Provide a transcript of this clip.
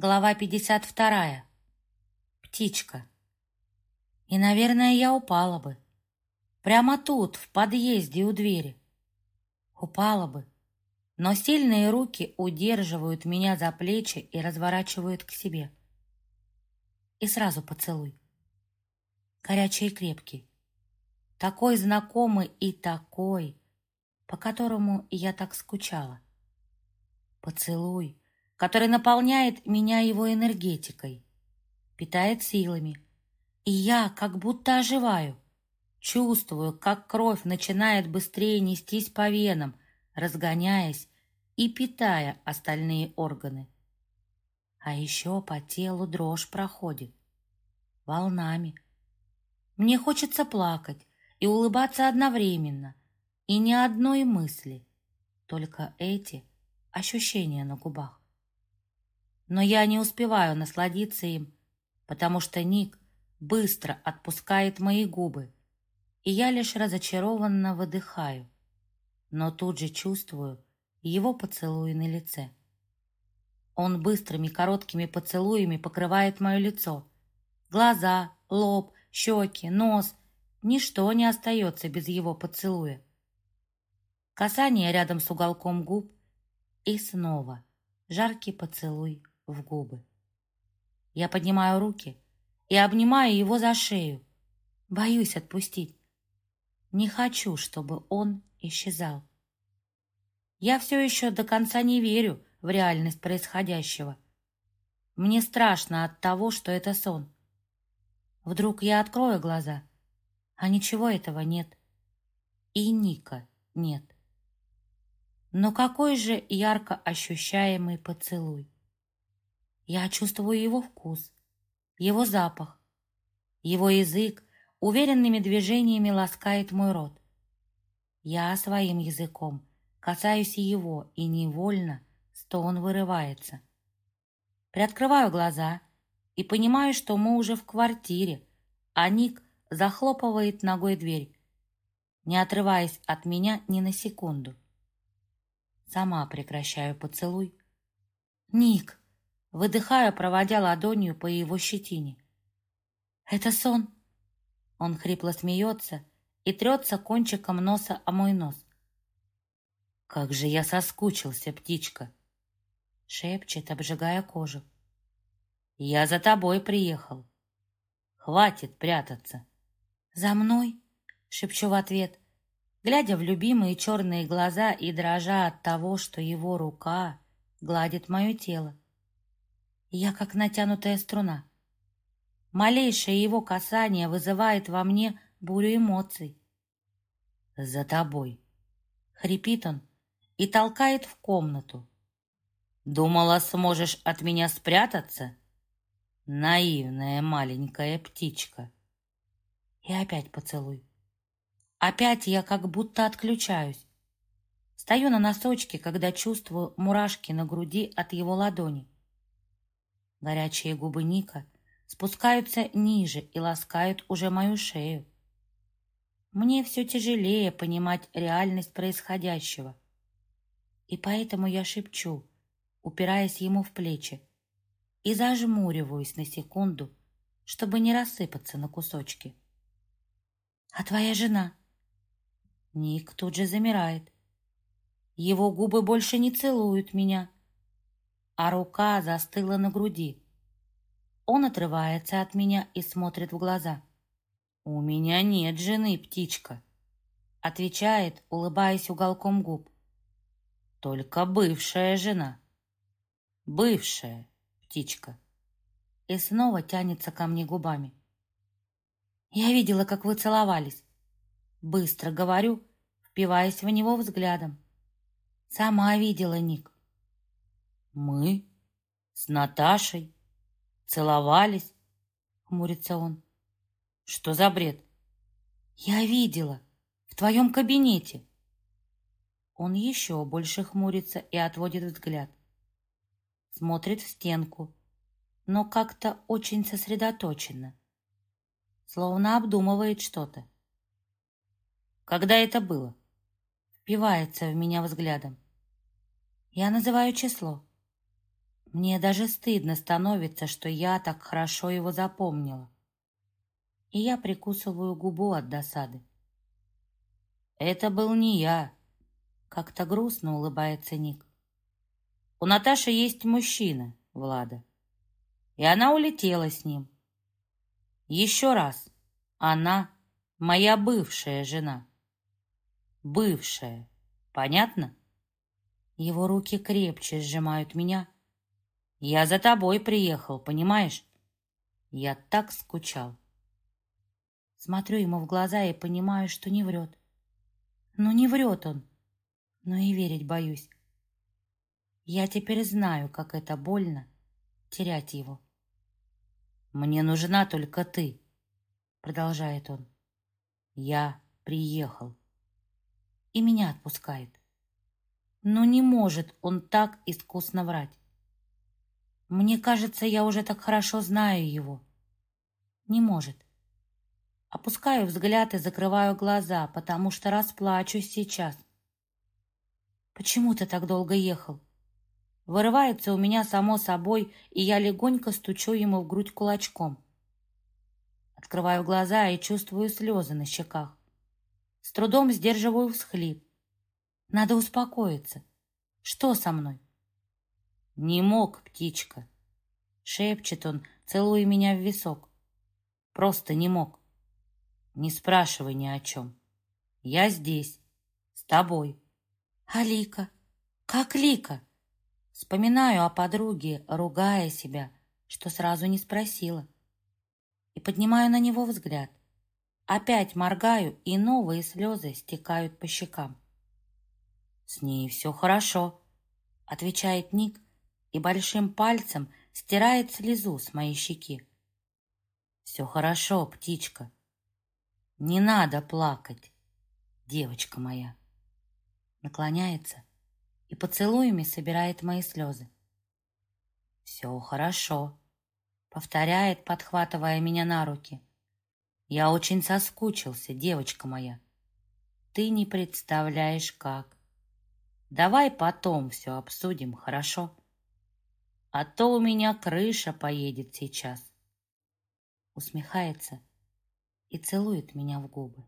Глава 52. Птичка. И, наверное, я упала бы. Прямо тут, в подъезде у двери. Упала бы. Но сильные руки удерживают меня за плечи и разворачивают к себе. И сразу поцелуй. Горячий и крепкий. Такой знакомый и такой, по которому я так скучала. Поцелуй который наполняет меня его энергетикой, питает силами. И я как будто оживаю, чувствую, как кровь начинает быстрее нестись по венам, разгоняясь и питая остальные органы. А еще по телу дрожь проходит волнами. Мне хочется плакать и улыбаться одновременно, и ни одной мысли, только эти ощущения на губах но я не успеваю насладиться им, потому что Ник быстро отпускает мои губы, и я лишь разочарованно выдыхаю, но тут же чувствую его поцелуи на лице. Он быстрыми короткими поцелуями покрывает мое лицо. Глаза, лоб, щеки, нос. Ничто не остается без его поцелуя. Касание рядом с уголком губ и снова жаркий поцелуй в губы. Я поднимаю руки и обнимаю его за шею. Боюсь отпустить. Не хочу, чтобы он исчезал. Я все еще до конца не верю в реальность происходящего. Мне страшно от того, что это сон. Вдруг я открою глаза, а ничего этого нет. И Ника нет. Но какой же ярко ощущаемый поцелуй. Я чувствую его вкус, его запах. Его язык уверенными движениями ласкает мой рот. Я своим языком касаюсь его, и невольно стон вырывается. Приоткрываю глаза и понимаю, что мы уже в квартире, а Ник захлопывает ногой дверь, не отрываясь от меня ни на секунду. Сама прекращаю поцелуй. «Ник!» Выдыхая, проводя ладонью по его щетине. «Это сон!» Он хрипло смеется и трется кончиком носа о мой нос. «Как же я соскучился, птичка!» Шепчет, обжигая кожу. «Я за тобой приехал. Хватит прятаться!» «За мной?» — шепчу в ответ, глядя в любимые черные глаза и дрожа от того, что его рука гладит мое тело. Я как натянутая струна. Малейшее его касание вызывает во мне бурю эмоций. «За тобой!» — хрипит он и толкает в комнату. «Думала, сможешь от меня спрятаться?» Наивная маленькая птичка. И опять поцелуй. Опять я как будто отключаюсь. Стою на носочке, когда чувствую мурашки на груди от его ладони. Горячие губы Ника спускаются ниже и ласкают уже мою шею. Мне все тяжелее понимать реальность происходящего. И поэтому я шепчу, упираясь ему в плечи, и зажмуриваюсь на секунду, чтобы не рассыпаться на кусочки. «А твоя жена?» Ник тут же замирает. Его губы больше не целуют меня, а рука застыла на груди. Он отрывается от меня и смотрит в глаза. «У меня нет жены, птичка», — отвечает, улыбаясь уголком губ. «Только бывшая жена». «Бывшая, птичка». И снова тянется ко мне губами. «Я видела, как вы целовались». Быстро говорю, впиваясь в него взглядом. «Сама видела, Ник. «Мы? С Наташей? Целовались?» — хмурится он. «Что за бред?» «Я видела. В твоем кабинете». Он еще больше хмурится и отводит взгляд. Смотрит в стенку, но как-то очень сосредоточенно. Словно обдумывает что-то. «Когда это было?» Впивается в меня взглядом. Я называю число. Мне даже стыдно становится, что я так хорошо его запомнила. И я прикусываю губу от досады. Это был не я. Как-то грустно улыбается Ник. У Наташи есть мужчина, Влада. И она улетела с ним. Еще раз. Она моя бывшая жена. Бывшая. Понятно? Его руки крепче сжимают меня. Я за тобой приехал, понимаешь? Я так скучал. Смотрю ему в глаза и понимаю, что не врет. Ну, не врет он, но и верить боюсь. Я теперь знаю, как это больно терять его. «Мне нужна только ты», — продолжает он. «Я приехал». И меня отпускает. Но не может он так искусно врать. Мне кажется, я уже так хорошо знаю его. Не может. Опускаю взгляд и закрываю глаза, потому что расплачусь сейчас. Почему ты так долго ехал? Вырывается у меня само собой, и я легонько стучу ему в грудь кулачком. Открываю глаза и чувствую слезы на щеках. С трудом сдерживаю всхлип. Надо успокоиться. Что со мной? Не мог, птичка. Шепчет он, целуя меня в висок. Просто не мог. Не спрашивай ни о чем. Я здесь, с тобой. А Лика? Как Лика? Вспоминаю о подруге, ругая себя, что сразу не спросила. И поднимаю на него взгляд. Опять моргаю, и новые слезы стекают по щекам. «С ней все хорошо», — отвечает Ник и большим пальцем стирает слезу с моей щеки. «Все хорошо, птичка. Не надо плакать, девочка моя». Наклоняется и поцелуями собирает мои слезы. «Все хорошо», — повторяет, подхватывая меня на руки. «Я очень соскучился, девочка моя. Ты не представляешь, как. Давай потом все обсудим, хорошо? А то у меня крыша поедет сейчас». Усмехается и целует меня в губы.